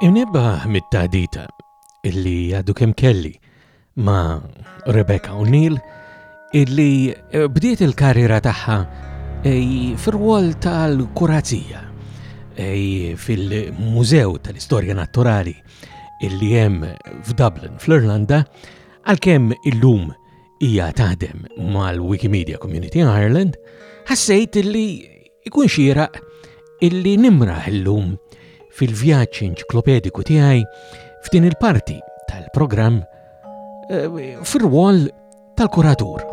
Imnibba mit-taħdita illi għadu kem kelli ma' Rebecca O'Neill illi eh, bdiet il-karriera tagħha eh, fir-rwol tal-kurazija eh, fil-Mużew tal-Istorja Naturali illi hemm f'Dublin fl-Irlanda għalkemm illum hija taħdem mal-Wikimedia Community Ireland ħassejt illi Ikun xieraq illi nimraħ illum fil-vjaġġ inċiklopediku tiegħi f'din il-parti tal-programm eh, fir-rwol tal-kuratur.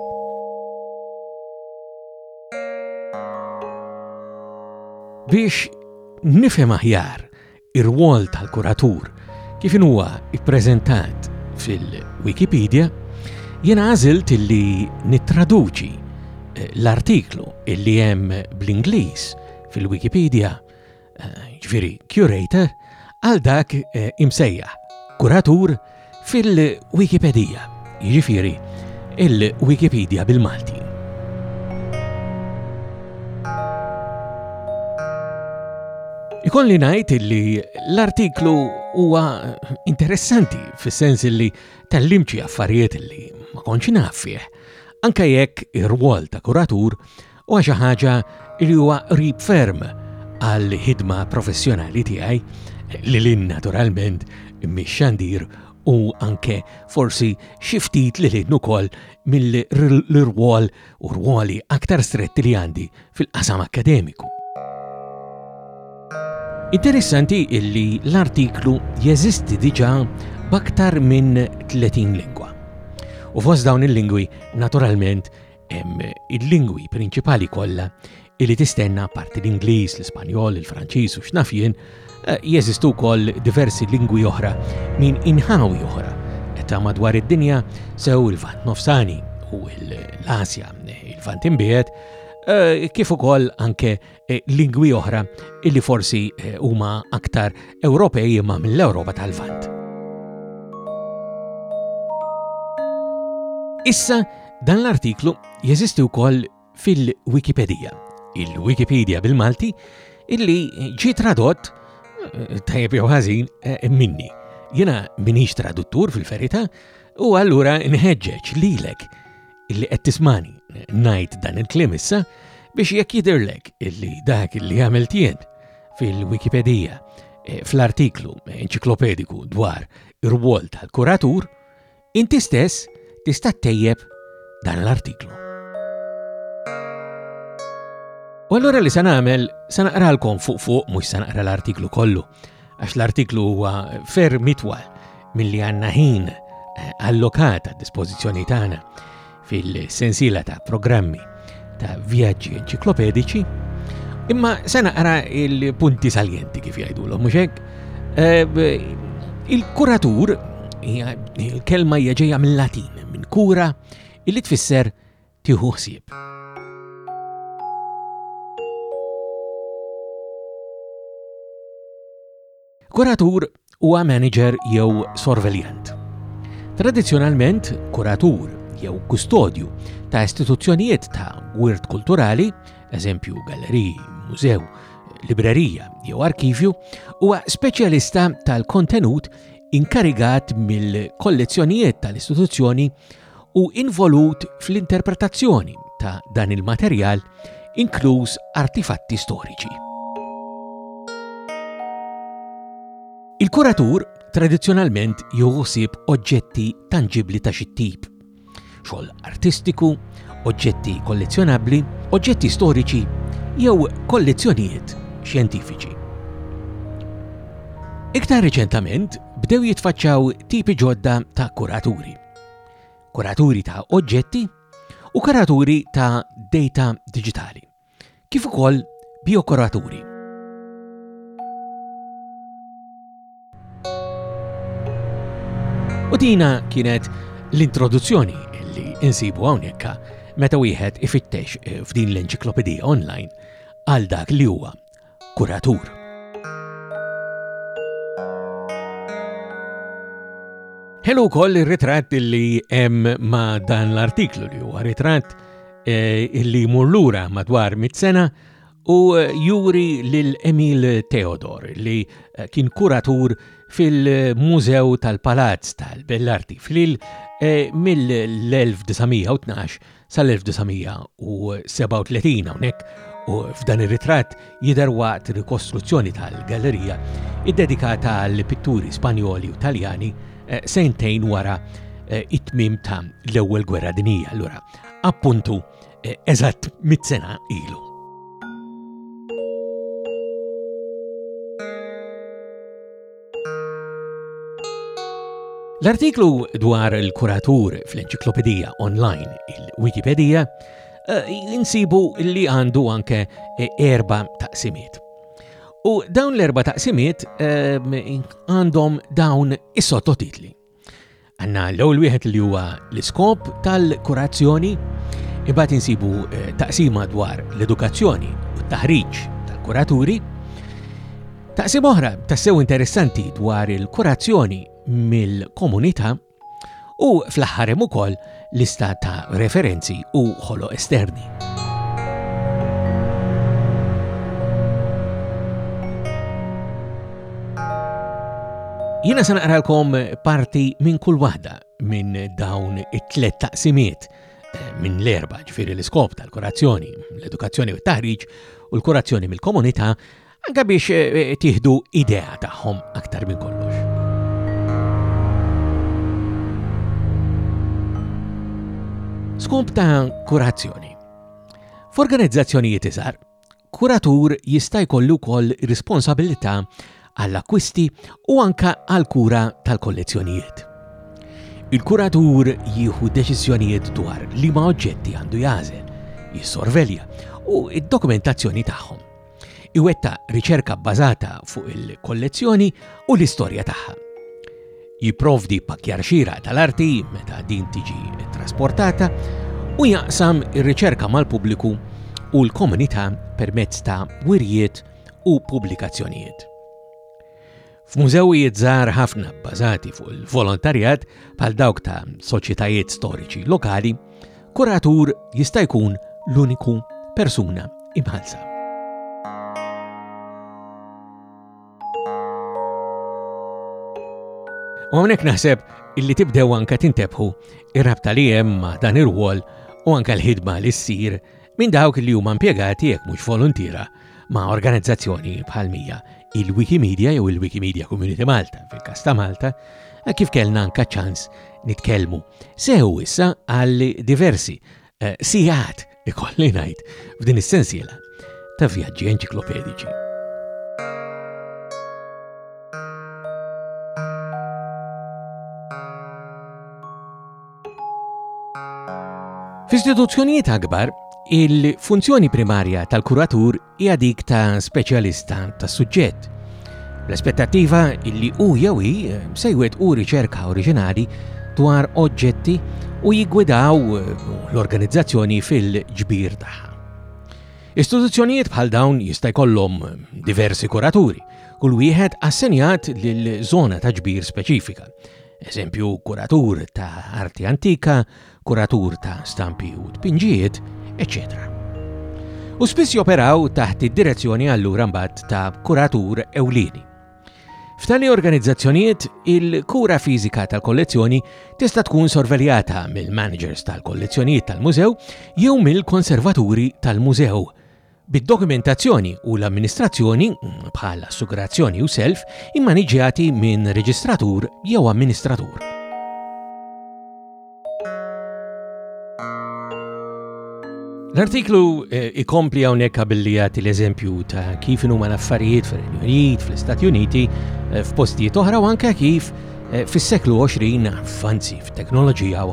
Biex nifhem aħjar Ir-rwol tal-kuratur, kif inhuwa ppreżentat fil-Wikipedija, jiena għażilt illi nittraduċi eh, l-artiklu illi hemm bl-Ingliż fil-Wikipedija, eh, ġifieri curator, għal dak eh, imsejjaħ kuratur fil-Wikipedija, jiġifieri il-Wikipedia bil-Malti. Ikolli ngħid li l-artiklu huwa interessanti fis-sens li tallimċi affarijiet li ma kontx naf fih, anke jekk ir-rwol ta' kuratur u għal xi ħaġa li huwa qrib ferm għall-ħidma professjonali tiegħi, li lin naturalment mix-xandir u anke forsi xi ftit li lin ukoll mill-irwol u rwoli aktar stretti li għandi fil-qasam akkademiku. Interessanti illi l-artiklu jeżisti diġà b'aktar minn 30 lingwa. U fost dawn il-lingwi, naturalment, il-lingwi prinċipali kollha illi tistenna parti l-Ingliż, l-Ispanjol, il-Franċiż u x'nafjien, eh, jeżistu wkoll diversi lingwi oħra minn inħawi oħra ta' madwar id-dinja sew il-Vant Nofsani u l-Asja, il-Vant Imbiet, eh, kif ukoll anke eh, lingwi oħra illi forsi eh, huma aktar Ewropej imma mill-Ewropa tal-Vant. Issa dan l-artiklu jeżisti wkoll fil-Wikipedija, il-Wikipedia bil-Malti, illi ġi tradott eh, tajjeb jew ħażin minni. Jiena minix traduttur fil-verità u allura nħeġġeġ lilek illi qed tismani ngħid dan il-kliem issa biex jekk jidirlek illi dak illi għamilt jien fil-Wikipedija eh, fl-artiklu enċiklopediku dwar ir-rwol tal-kuratur, inti stess tista' tejjeb dan l-artiklu. U allura li se nagħmel se naqralkom fuq fuq mhux se naqra l-artiklu kollu għax l-artiklu huwa ferm itwal milli għandna ħin eh, allokat għad dispożizzjoni tagħna fil-sensiela ta' programmi ta' vjaġġi enċiklopedici, imma se naqra il-punti saljenti kif jgħidulhom mhux hekk. Eh, il-kuratur il-kelma hija ġejja mill-Latin minn kura illi tfisser tieħu ħsieb. Kuratur huwa manager jew sorveljant. Tradizzjonalment, kuratur jew kustodju ta' istituzzjonijiet ta' wirt kulturali, eżempju galleriji, mużew, librerija jew arkivju, huwa speċjalista tal-kontenut inkarigat mill-kollezzjonijiet tal-istituzzjoni u involut fl-interpretazzjoni ta' dan il-materjal, inkluż artifatti storiċi. Il-kuratur tradizzjonalment joħosib oġġetti tanġibli ta' xi tip. Xogħol artistiku, oġġetti kollezzjonabbli, oġġetti storiċi jew kollezzjonijiet xjentifiċi. Iktar reċentament bdew jitfaċċaw tipi ġodda ta' kuraturi kuraturi ta' oġġetti u kuraturi ta' data digitali, kif ukoll biokuraturi. U dina kienet l-introduzzjoni li insibu hawnhekk meta wieħed ifittex eh, f'din l-enċiklopedija online għal dak li huwa kuratur. Hello koll il-ritrat li hemm ma dan l-artiklu li huwa ritrat eh, li mur lura madwar mit-sena u eh, juri lil Emil Theodor li eh, kien kuratur fil-Mużew tal-Palazz tal-Bellarti fl-il mill-1912 sal-1937 hawnhekk u f'dan ir-ritratt jidher waqt rikostruzzjoni tal-gallerija iddedikata għal pitturi Spanjoli u Taljani eh, sentejn wara eh, it-tmim ta' l-Ewwel Gwerra Dinija. Allura, appuntu eh, eżatt mit-sena ilu. L-artiklu dwar il-kuratur fl-enċiklopedija online il-Wikipedia eh, insibu li għandu anke eh, erba taqsimiet. U dawn l-erba taqsimiet eh, għandhom dawn is-sottotitli. Għanna l-ewwel wieħed li huwa l-iskop tal-kurazzjoni, imbagħad insibu eh, taqsima dwar l-edukazzjoni u t-taħriġ tal-kuraturi, taqsim oħra tassew interessanti dwar il-kurazzjoni mill-komunità u fl-aħħar hemm ukoll Lista ta' referenzi u ħoloq esterni. Jiena se naqralkom parti minn kull waħda minn dawn it-tlet taqsimiet eh, minn l-erba ġifiri l-iskop tal-kurazzjoni, l-edukazzjoni u t-taħriġ u l-kurazzjoni mill-komunità Anka biex eh, tieħdu idea tagħhom aktar minn kollox. Skump ta' kurazzjoni. F'organizzazzjonijiet iżgħar, kuratur jista' jkollu wkoll responsabilità għall-akwisti u anka għall-kura tal-kollezzjonijiet. Il-kuratur jieħu deċiżjonijiet dwar li ma oġġetti għandu jażel, jissorvelja u id-dokumentazzjoni tagħhom. Iwetta riċerka bbażata fuq il-kollezzjoni u l-istorja tagħha. Jipprovdi pakjar xira tal-arti meta din tiġi trasportata u jaqsam ir-riċerka mal-pubbliku u l-komunità permezz ta' wirjiet u pubblikazzjonijiet. F'mużewijiet żgħar ħafna bbażati fuq il-volontarjat bħal dawk ta' soċjetajiet storiċi lokali, kuratur jista' jkun l-uniku persuna imħalsa. U għonek naħseb illi tibdew anka tintebħu ir-rabta li hemm ma' dan ir-rwol u anka l-ħidma li ssir minn dawk li huma impjegati jekk mhux voluntiera ma' organizzazzjoni bħal mija il-Wikimedia jew il-Wikimedia Community Malta fil-kas ta' Malta, eh, kif kellna anka ċans nitkellmu. Sew issa għal diversi eh, sigħat ikolli ngħid f'din is-sensiela ta' vjaġġi enċiklopedici. F'istituzzjonijiet akbar, il-funzjoni primarja tal-kuratur hija dik ta' speċjalista tas-suġġett. L-aspettattiva li hu jew hi se jwettqu riċerka oriġinali dwar oġġetti u jiggwidaw l-organizzazzjoni fil-ġbir tagħha. Istituzzjonijiet bħal dawn jista' jkollhom diversi kuraturi, kull wieħed assenjat lil żona ta' ġbir speċifika, eżempju kuratur ta' arti antika, kuratur ta' stampi u tpinġijiet, eċċetera u spiss joperaw taħt id-direzzjoni allura mbagħad ta' kuratur ewlieni. F'tali organizzazzjonijiet, il-kura fiżika tal-kollezzjoni tista' tkun sorveljata mill-managers tal-kollezzjonijiet tal-mużew jew mill-konservaturi tal-mużew bid-dokumentazzjoni u l-amministrazzjoni, bħal assigurazzjoni u self, immaniġġjati minn reġistratur jew amministratur. L-artiklu eh, ikompli hawnhekk billi jagħti l-eżempju ta' kif huma l-affarijiet fir-Renju Unit, fl-Istati Uniti, eh, f'postijiet oħra u anke kif eh, fis-seklu 20 fanzi f'teknoloġija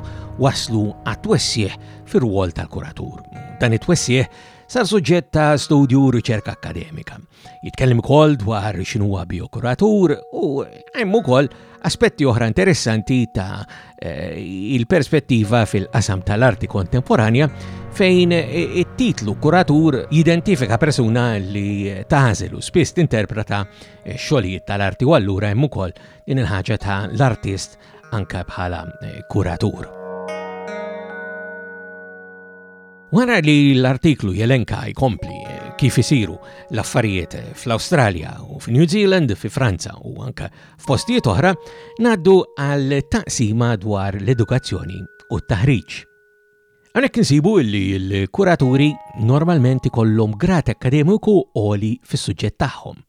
waslu għat-twessieħ fir-rwol tal-kuratur. Dan it-twessieħ sar suġġett ta' studju u riċerka akkademika. Jitkellem ukoll dwar x'inhuwa biokuratur u hemm ukoll aspetti oħra interessanti ta' eh, il-perspettiva fil-qasam tal-arti kontemporanja fejn it-titlu kuratur jidentifika persuna li tażel u spiss tinterpreta xogħlijiet tal-arti u allura hemm ukoll din il-ħaġa ta' l-artist anka bħala eh, kuratur. Wara li l-artiklu jelenka jkompli kif isiru l-affarijiet fl-Awstralja u f'New Zealand, fi Franza u anke f'postijiet oħra, ngħaddu għal taqsima dwar l-edukazzjoni u t-taħriġ. Għalhekk insibu li l-kuraturi normalment ikollhom grad akademiku għoli fis-suġġett tagħhom.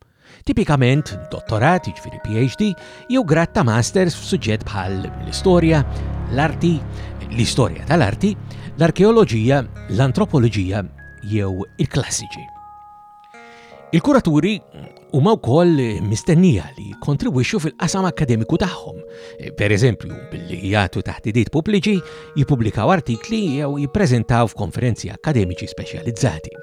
Tipikament, dottorat, jiġifieri PhD, jew grad ta' masters f'suġġett bħal l-istorja, l-arti, l-istorja tal-arti, l-arkeoloġija, l-antropoloġija jew il-klassiċi. Il-kuraturi huma wkoll mistennija li jikkontribwixxu fil-qasam akkademiku tagħhom, pereżempju billi jagħtu taħdidiet pubbliċi, jippubblikaw artikli jew jippreżentaw f'konferenzi akkademiċi speċjalizzati.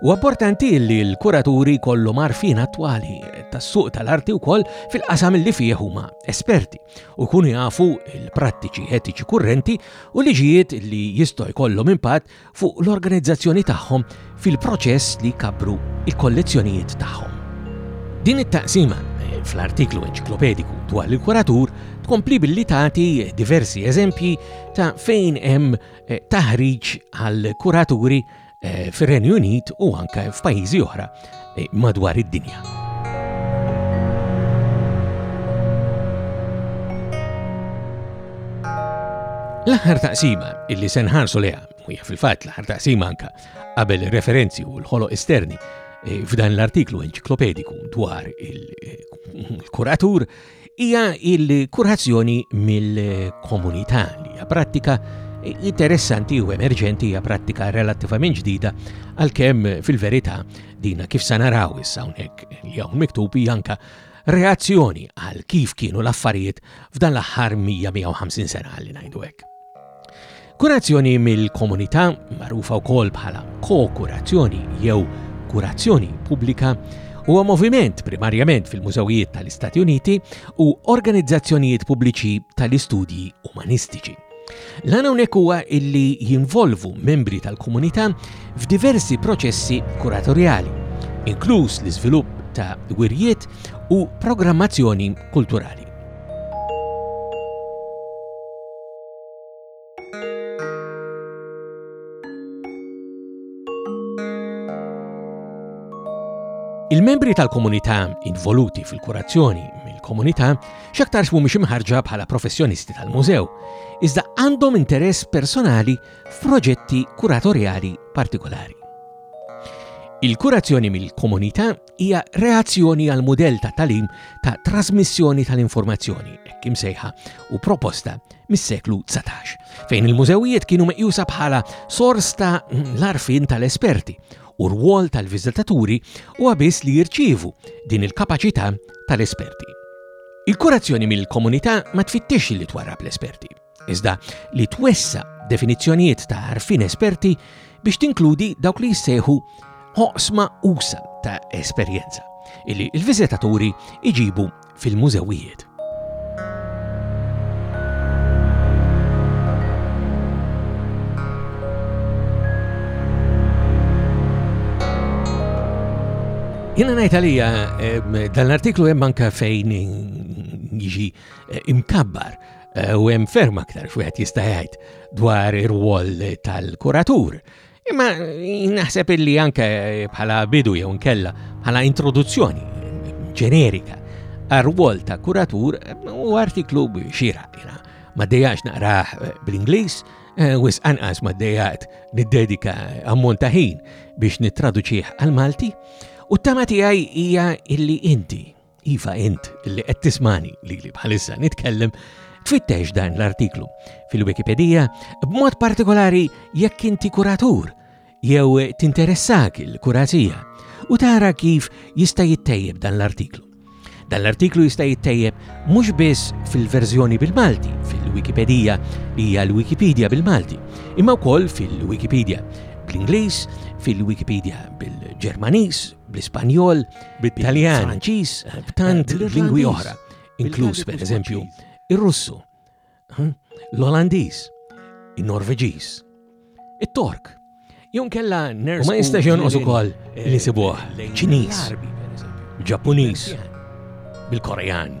Huwa importanti li l-kuraturi jkollhom għarfien attwali tas-suq tal-arti wkoll fil-qasam li fih huma esperti u jkunu jafu l-prattiċi etiċi kurrenti u liġijiet li jistgħu jkollhom impatt fuq l-organizzazzjoni tagħhom fil-proċess li jkabbru il-kollezzjonijiet tagħhom. Din it-taqsima eh, fl-artiklu enċiklopediku dwar il-kuratur tkompli billi tagħti diversi eżempji ta' fejn hemm eh, taħriġ għal kuraturi eh, fir-Renju Unit u anke f'pajjiżi oħra eh, madwar id-dinja. L-aħħar taqsima illi se nħarsu leha, u hija fil-fatt l-aħħar taqsima anka qabel referenzi u l-ħolo esterni eh, f'dan l-artiklu enċiklopediku dwar il-kuratur hija l-kurazzjoni mill-komunità li hija prattika interessanti u emerġenti hija prattika relattivament ġdida għalkemm fil-verità dina kif sa naraw issa hawnhekk li hawn miktub hija anke reazzjoni għal kif kienu l-affarijiet f'dan l-aħħar 150 sena li ngħidu hekk. Kurazzjoni mill-komunità, magħrufa wkoll bħala ko-kurazzjoni jew kurazzjoni pubblika, huwa moviment primarjament fil-mużewijiet tal-Istati Uniti u organizzazzjonijiet pubbliċi tal-istudji umanistiċi. L-għan hawnhekk huwa illi jinvolvu membri tal-komunità f'diversi proċessi kuratorjali, inkluż l-iżvilupp ta' wirjiet u programmazzjoni kulturali. Il-membri tal-komunità involuti fil-kurazzjoni mill-komunità x'aktarx mhumiex imħarġa bħala professjonisti tal-mużew, iżda għandhom interess personali f'proġetti kuratorjali partikolari. Il-kurazzjoni mill-komunità hija reazzjoni għal mudell ta' tagħlim ta' trasmissjoni tal-informazzjoni, hekk imsejħa, u proposta mis-seklu 19, fejn il-mużewijiet kienu meqjusa bħala sors ta' l-arfin tal-esperti u rwol tal-viżitaturi u għabis li jirċievu din il-kapaċità tal-esperti. Il-kurazzjoni mill-komunità ma tfittix li twarrab l-esperti. iżda li twessa definizzjonijiet ta' għarfien esperti biex tinkludi dawk li jissejħu oqsma usa ta' esperjenza illi l-viżitaturi iġibu fil-mużewijiet. Jena najt għalija, dan l-artiklu hemm anka fejn jiġi eh, imkabbar eh, u hemm ferm aktar x'wieħed jista' jgħid dwar ir-rwol tal-kuratur. Imma eh, naħseb illi anke bħala bidu jew nkella bħala introduzzjoni ġenerika għar-rwol ta' kuratur u artiklu xira jina. Ma dejjax naqraħ bl-Ingliż, Eh, wis anqas ma dejat niddedika ammont ta' ħin biex nittraduċih għal-Malti u t-tama tiegħi hija illi inti Iva int li qed tismani li li bħalissa nitkellem tfittex dan l-artiklu fil-Wikipedija b'mod partikolari jekk inti kuratur jew tinteressak il-kurazija u tara kif jista' jittejjeb dan l-artiklu. Dan l-artiklu jista' jittejjeb mhux biss fil-verżjoni bil-Malti fil-Wikipedija li hija l-Wikipedia bil-Malti, imma wkoll fil-Wikipedia bl-Ingliż, fil-Wikipedia bil-Ġermaniż bl-Ispanjol, bit-Taljan, bit-Franċiż, b'tant lingwi oħra, inkluż pereżempju ir-Russu, hm, l-Olandiż, in-Norveġiż, it-Tork, jew kella ners. Ma jistax jonqos ukoll li sibuh Ċiniż, Ġappuniż, bil-Korean.